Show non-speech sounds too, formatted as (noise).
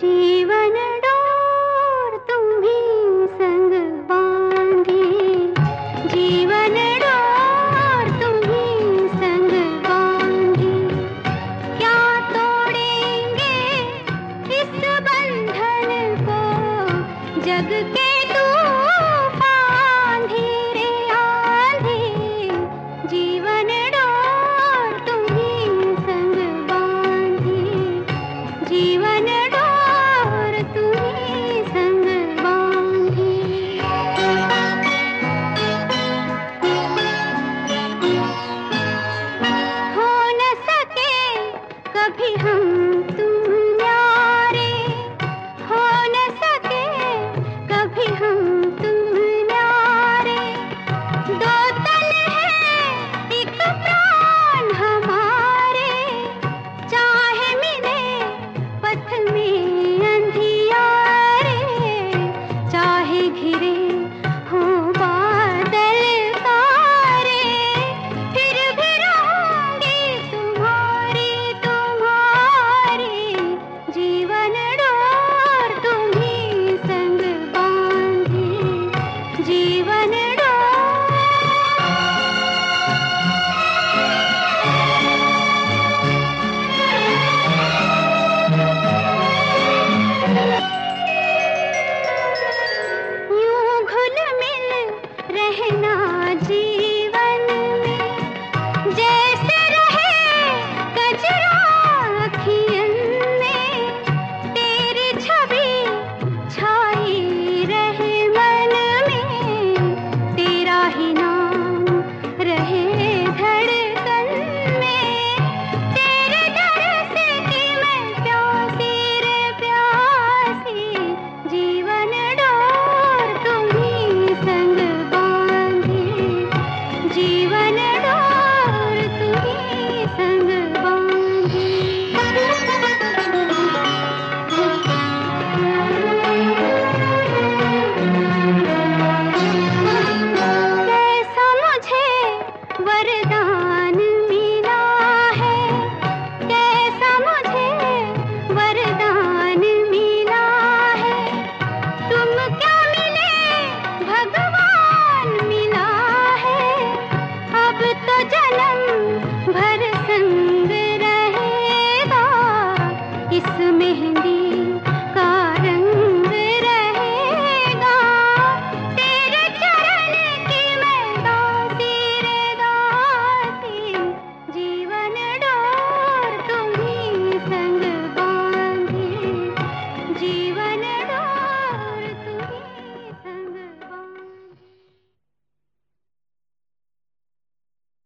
जीवन डोर तुम्हें संग बांधे जीवन डोर तुम्हें संग बांधे क्या तोड़ेंगे इस बंधन को जग के तूफ़ान Mm-hmm. (laughs) जीवन कनडा ऋतुः तो जन्म भर संग रहेगा इस मेहंदी